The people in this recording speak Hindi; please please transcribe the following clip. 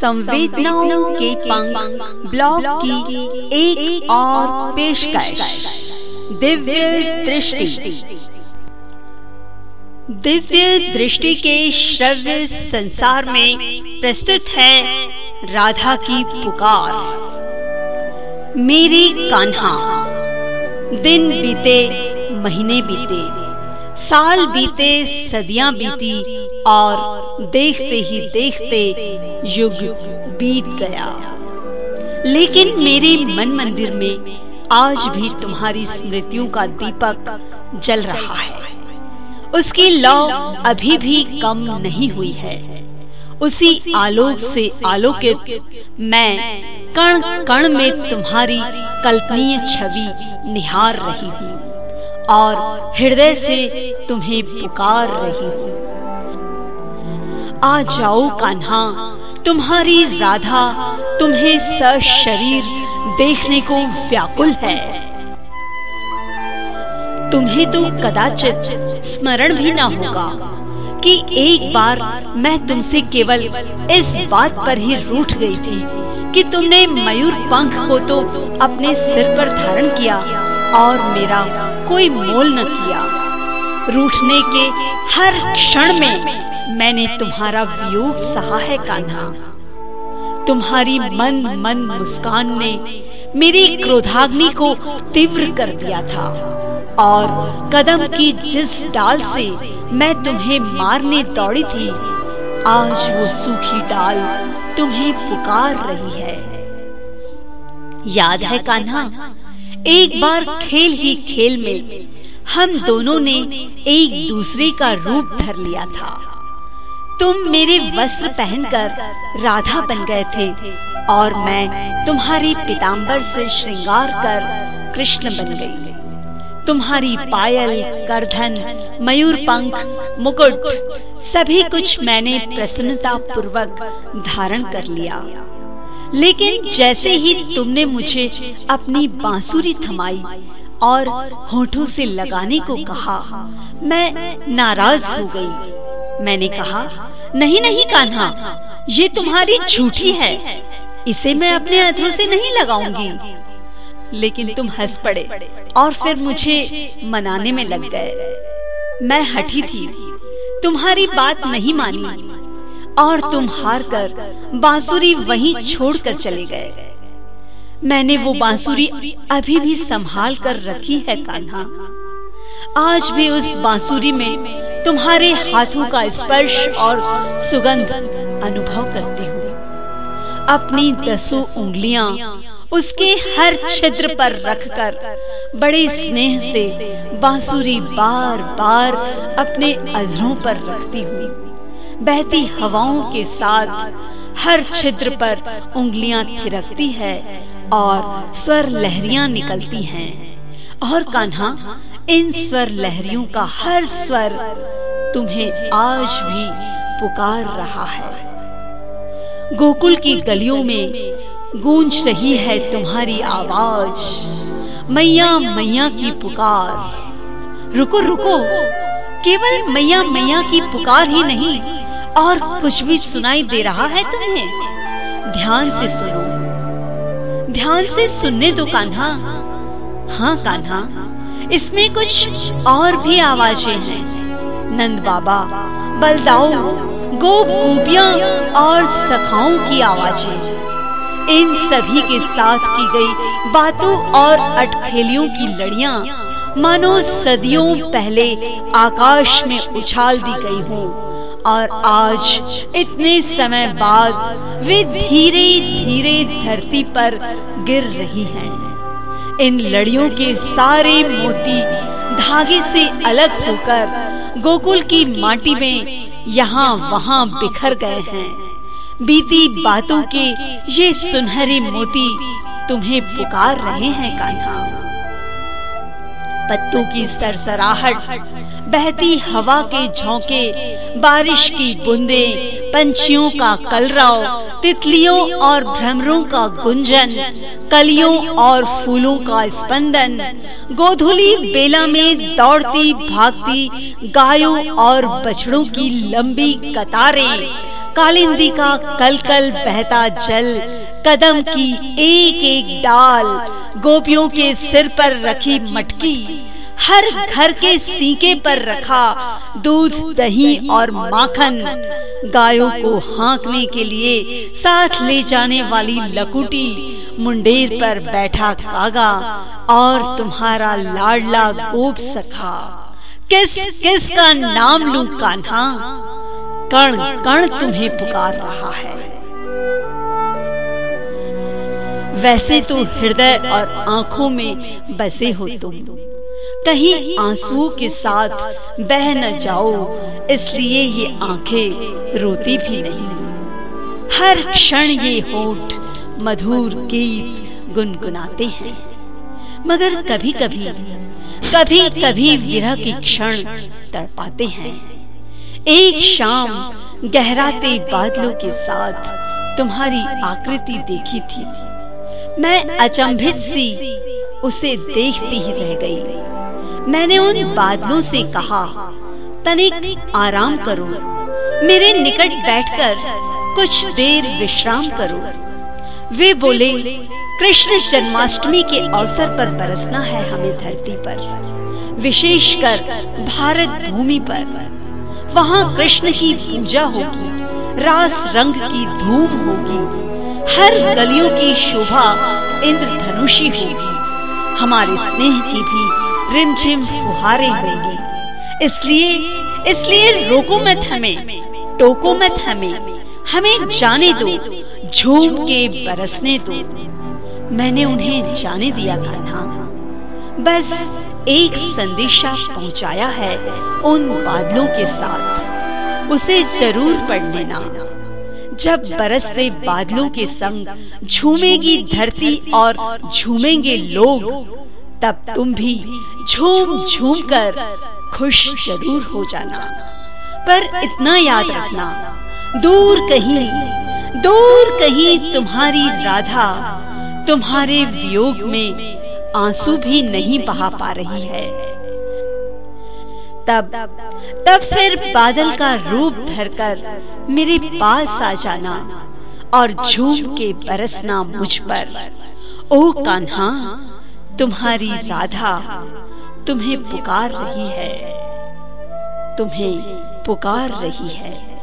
संवेदनाओं के पंख ब्लॉग की एक, एक और पेशकश। दिव्य दृष्टि। दिव्य दृष्टि के श्रव्य संसार में प्रस्तुत है राधा की पुकार। मेरी कान्हा दिन बीते महीने बीते साल बीते सदियाँ बीती और देखते ही देखते युग बीत गया। लेकिन मेरे मन मंदिर में आज भी तुम्हारी स्मृतियों का दीपक जल रहा है। उसकी लौ अभी भी कम नहीं हुई है। उसी आलोक से आलोकित मैं कण कण में तुम्हारी कल्पनीय छवि निहार रही हूँ और हृदय से तुम्हें पुकार रही हूँ। आ जाओ कान्हा। तुम्हारी राधा तुम्हें शरीर देखने को व्याकुल है। तुम्हें तो कदाचित स्मरण भी ना होगा कि एक बार मैं तुमसे केवल इस बात पर ही रूठ गई थी कि तुमने मयूर पंख को तो अपने सिर पर धारण किया और मेरा कोई मोल न किया। रूठने के हर क्षण में मैंने तुम्हारा वियोग सहा है, कान्हा। तुम्हारी मन मन मुस्कान ने मेरी क्रोधाग्नि को तीव्र कर दिया था और कदम की जिस डाल से मैं तुम्हें मारने दौड़ी थी, आज वो सूखी डाल तुम्हें पुकार रही है। याद है, कान्हा, एक बार खेल ही खेल में हम दोनों ने एक दूसरे का रूप धर लिया था। तुम मेरे वस्त्र पहनकर राधा बन गए थे, और मैं तुम्हारी पिताम्बर से श्रृंगार कर कृष्ण बन गई। तुम्हारी पायल करधन मयूर पंख, मुकुट, सभी कुछ मैंने प्रसन्नता पूर्वक धारण कर लिया। लेकिन जैसे ही तुमने मुझे अपनी बांसुरी थमाई और होठों से लगाने को कहा, मैं नाराज़ हो गई। मैंने कहा, नहीं नहीं कान्हा, ये तुम्हारी झूठी है। इसे मैं अपने अधरों से नहीं लगाऊँगी। लेकिन तुम हंस पड़े और फिर मुझे मनाने में लग गए। मैं हठी थी। तुम्हारी बात नहीं मानी और तुम हार कर बांसुरी वहीं छोड़कर चले गए। मैंने वो बांसुरी अभी भी संभाल कर रखी है, कान्हा। आज भी उस बांसुरी में तुम्हारे हाथों का स्पर्श और सुगंध अनुभव करती हूँ अपनी दसों उंगलियाँ उसके हर छिद्र पर रखकर बड़े स्नेह से बांसुरी बार बार अपने अधरों पर रखती हूँ बहती हवाओं के साथ हर छिद्र पर उंगलियाँ थिरकती है और स्वर लहरियाँ निकलती हैं। और कान्हा इन स्वर लहरियों का हर स्वर तुम्हें आज भी पुकार रहा है। गोकुल की गलियों में गूंज रही है तुम्हारी आवाज़। मैया मैया की पुकार। रुको रुको। केवल मैया मैया की पुकार ही नहीं, और कुछ भी सुनाई दे रहा है तुम्हें। ध्यान से सुनो। ध्यान से सुनने दो, कान्हा। हाँ कान्हा। इसमें कुछ और भी आवाज़ें हैं। नंद बाबा, बलदाऊ, गोप गोपियाँ और सखाओं की आवाज़ें। इन सभी के साथ की गई बातों और अटखेलियों की लड़ियाँ मानो सदियों पहले आकाश में उछाल दी गई हूँ। और आज, इतने समय बाद, वे धीरे धीरे धरती पर गिर रही हैं। इन लड़ियों के सारे मोती धागे से अलग होकर गोकुल की माटी में यहाँ वहाँ बिखर गए हैं। बीती बातों के ये सुनहरे मोती तुम्हें पुकार रहे हैं, कान्हा। पत्तों की सरसराहट, बहती हवा के झोंके, बारिश की बूंदे पंछियों का कलरव, तितलियों और भ्रमरों का गुंजन, कलियों और फूलों का स्पंदन, गोधुली बेला में दौड़ती, भागती, गायों और बछड़ों की लंबी कतारें, कालिंदी का कल कल बहता जल, कदम की एक एक डाल, गोपियों के सिर पर रखी मटकी हर घर के सीके पर रखा, दूध, दही और माखन। गायों को हाँकने के लिए साथ ले जाने वाली लकुटी मुंडेर पर बैठा कागा और तुम्हारा लाडला गोप सखा। किस किस का नाम लू कान्हा? कण कण तुम्हें पुकार रहा है। वैसे तो हृदय और आँखों में बसे हो तुम। कहीं आंसुओं के साथ बह न जाओ, इसलिए ये आँखें रोती भी नहीं। हर क्षण ये होठ मधुर गीत गुनगुनाते हैं। मगर कभी कभी कभी कभी विरह के क्षण तड़पाते हैं। एक शाम गहराते बादलों के साथ तुम्हारी आकृति देखी थी। मैं अचंभित सी उसे देखती ही रह गई। मैंने उन बादलों से कहा, तनिक आराम करो। मेरे निकट बैठकर कुछ देर विश्राम करो। वे बोले, कृष्ण जन्माष्टमी के अवसर पर बरसना है हमें धरती पर, विशेषकर भारत भूमि पर। वहाँ कृष्ण की पूजा होगी, रास रंग की धूम होगी, हर गलियों की शोभा इंद्रधनुषी होगी। हमारे स्नेह की भी रिमझिम फुहारे होंगी। इसलिए इसलिए रोको मत हमें टोको मत हमें हमें जाने दो, झूम के बरसने दो। मैंने उन्हें जाने दिया कान्हा बस एक संदेशा पहुँचाया है उन बादलों के साथ। उसे ज़रूर पढ़ लेना। जब बरसते बादलों के संग झूमेगी धरती और झूमेंगे लोग तब तुम भी झूम झूम कर खुश ज़रूर हो जाना। पर इतना याद रखना, दूर कहीं दूर कहीं तुम्हारी राधा तुम्हारे वियोग में आँसू भी नहीं बहा पा रही है। तब तब फिर बादल का रूप धरकर मेरे पास आ जाना और झूम के बरसना मुझ पर। ओ कान्हा तुम्हारी राधा तुम्हें पुकार रही है। तुम्हें पुकार रही है।